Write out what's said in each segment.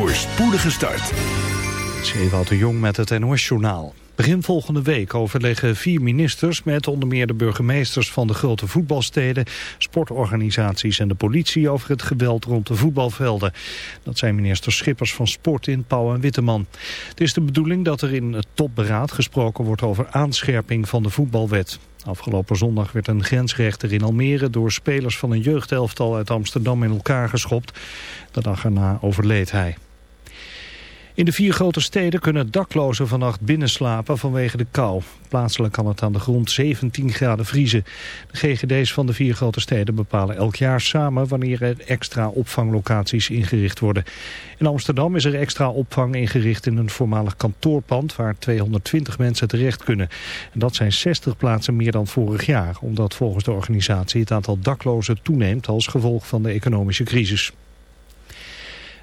voor spoedige start. Zeewout de Jong met het NOS-journaal. Begin volgende week overleggen vier ministers met onder meer de burgemeesters van de grote voetbalsteden, sportorganisaties en de politie over het geweld rond de voetbalvelden. Dat zijn minister Schippers van Sport in Pauw en Witteman. Het is de bedoeling dat er in het topberaad gesproken wordt over aanscherping van de voetbalwet. Afgelopen zondag werd een grensrechter in Almere door spelers van een jeugdelftal uit Amsterdam in elkaar geschopt. De dag erna overleed hij. In de vier grote steden kunnen daklozen vannacht binnenslapen vanwege de kou. Plaatselijk kan het aan de grond 17 graden vriezen. De GGD's van de vier grote steden bepalen elk jaar samen wanneer er extra opvanglocaties ingericht worden. In Amsterdam is er extra opvang ingericht in een voormalig kantoorpand waar 220 mensen terecht kunnen. En dat zijn 60 plaatsen meer dan vorig jaar, omdat volgens de organisatie het aantal daklozen toeneemt als gevolg van de economische crisis.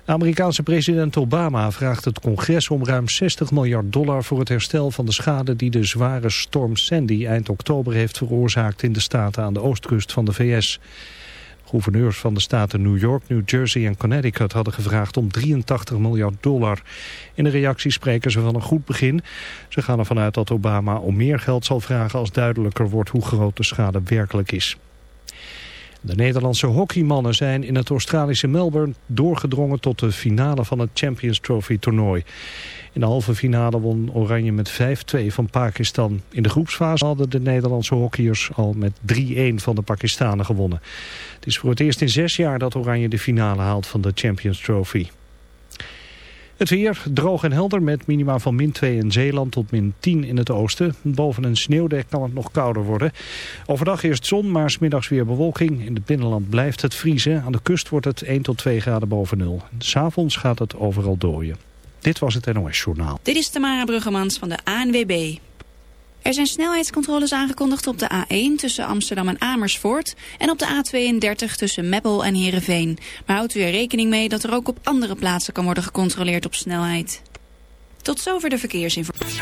Amerikaanse president Obama vraagt het congres om ruim 60 miljard dollar voor het herstel van de schade die de zware storm Sandy eind oktober heeft veroorzaakt in de staten aan de oostkust van de VS. Gouverneurs van de staten New York, New Jersey en Connecticut hadden gevraagd om 83 miljard dollar. In de reactie spreken ze van een goed begin. Ze gaan ervan uit dat Obama om meer geld zal vragen als duidelijker wordt hoe groot de schade werkelijk is. De Nederlandse hockeymannen zijn in het Australische Melbourne doorgedrongen tot de finale van het Champions Trophy toernooi. In de halve finale won Oranje met 5-2 van Pakistan. In de groepsfase hadden de Nederlandse hockeyers al met 3-1 van de Pakistanen gewonnen. Het is voor het eerst in zes jaar dat Oranje de finale haalt van de Champions Trophy. Het weer droog en helder met minima van min 2 in Zeeland tot min 10 in het oosten. Boven een sneeuwdek kan het nog kouder worden. Overdag eerst zon, maar smiddags weer bewolking. In het binnenland blijft het vriezen. Aan de kust wordt het 1 tot 2 graden boven nul. S'avonds gaat het overal dooien. Dit was het NOS Journaal. Dit is Tamara Bruggemans van de ANWB. Er zijn snelheidscontroles aangekondigd op de A1 tussen Amsterdam en Amersfoort... en op de A32 tussen Meppel en Heerenveen. Maar houdt u er rekening mee dat er ook op andere plaatsen kan worden gecontroleerd op snelheid. Tot zover de verkeersinformatie.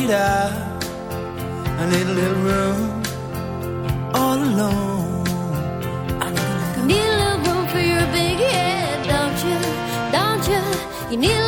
it out. I need a little room all alone. Need a need a little room for your big head, don't you? Don't you? You need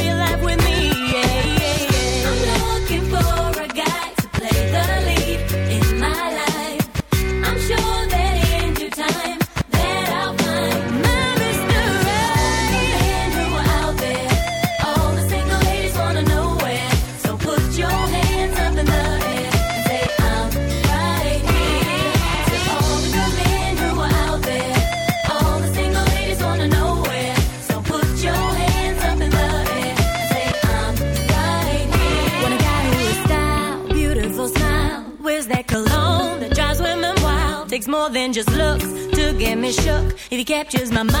captures my mind,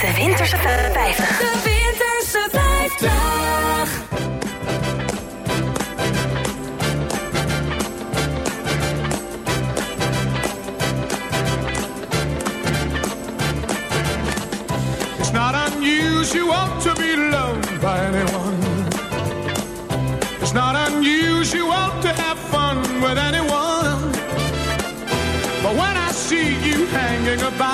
De Winterse 50. De Winterse 50. It's not unusual to be loved by anyone. It's not unusual to have fun with anyone. But when I see you hanging about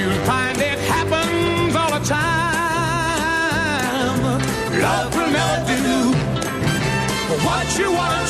you'll find it happens all the time. Love will never do what you wanna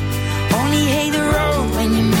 понимать.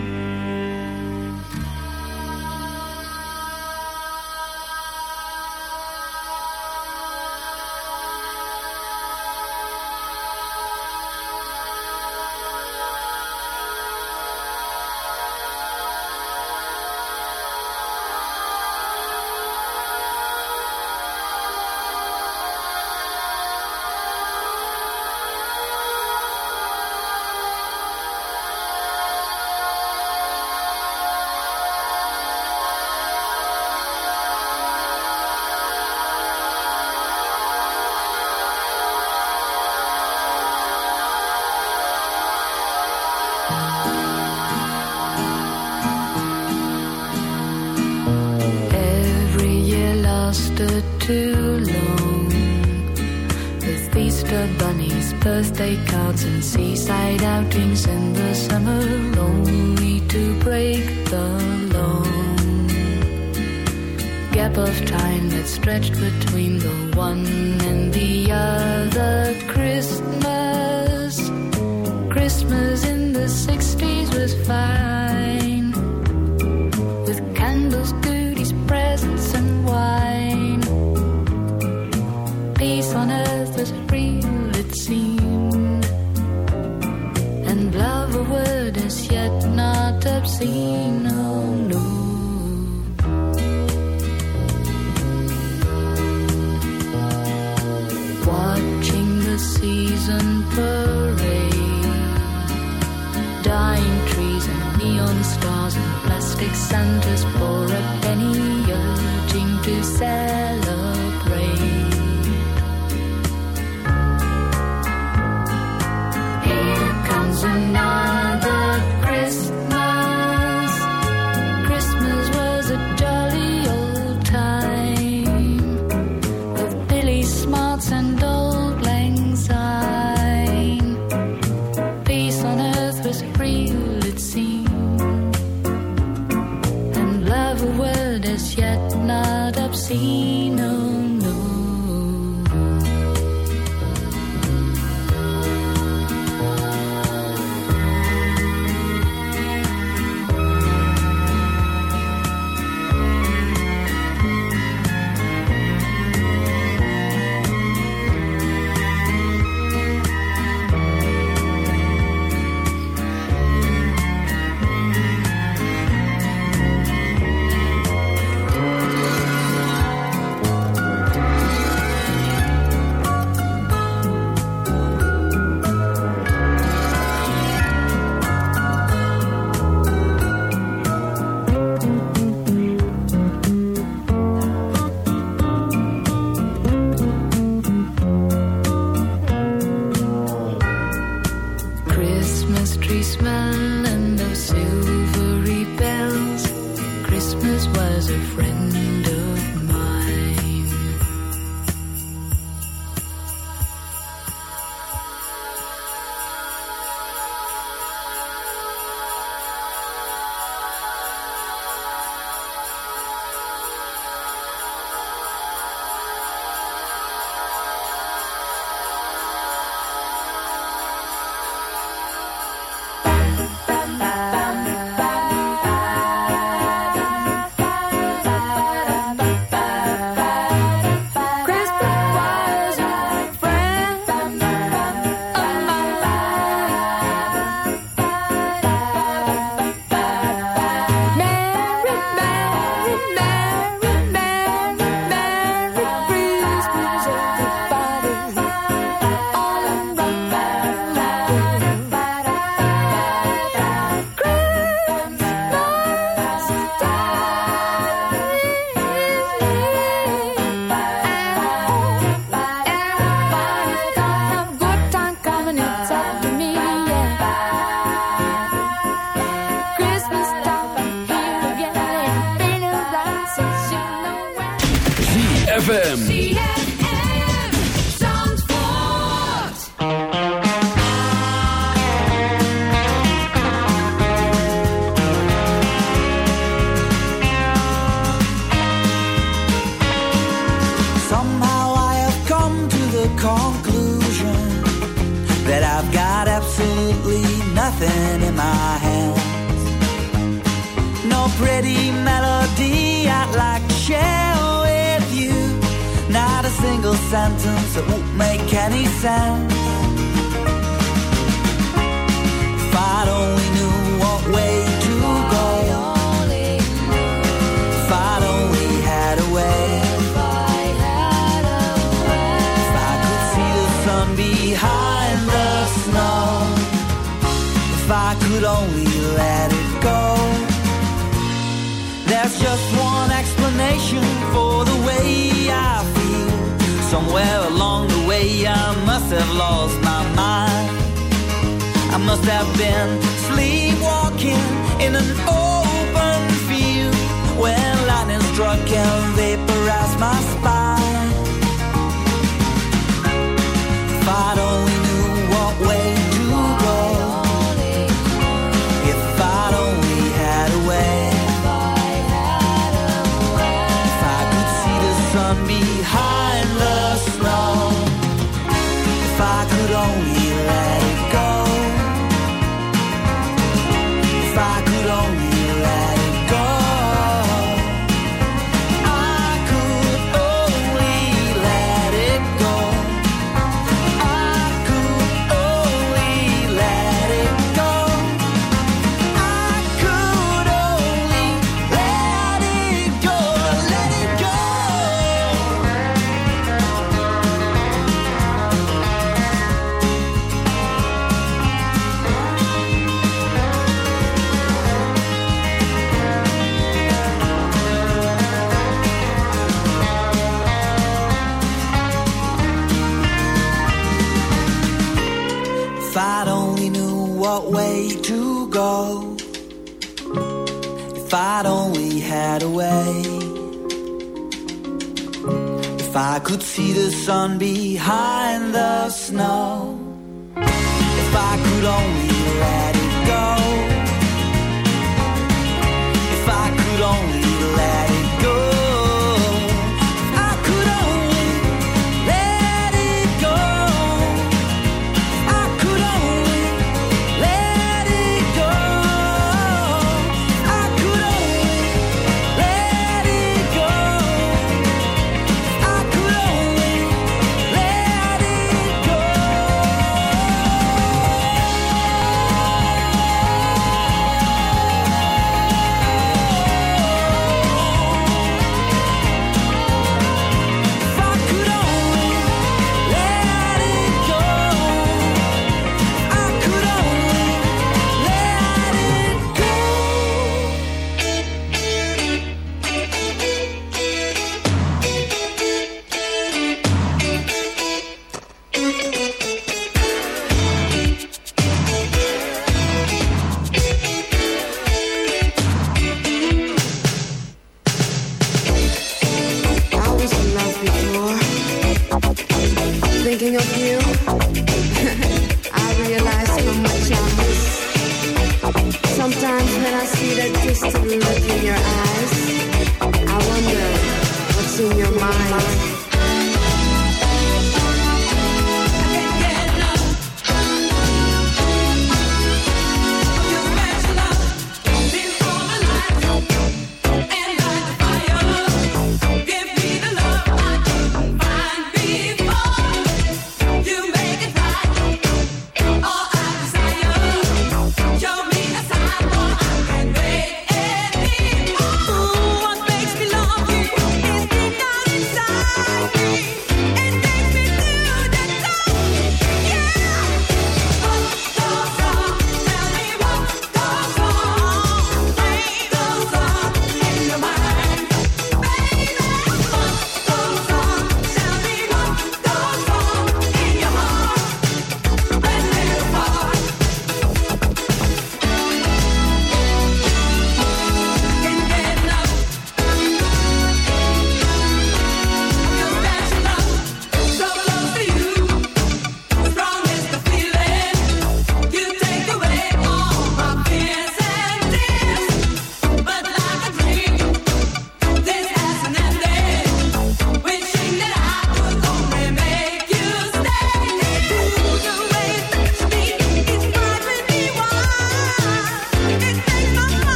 sun behind the snow.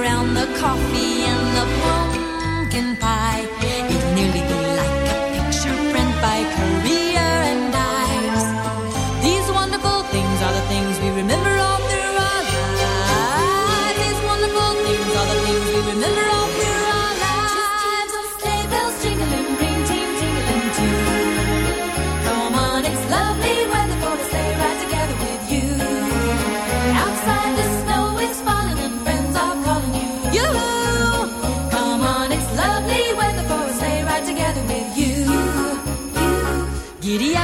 around the coffee and the pumpkin pie. It nearly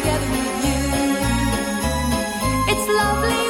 together with you. It's lovely.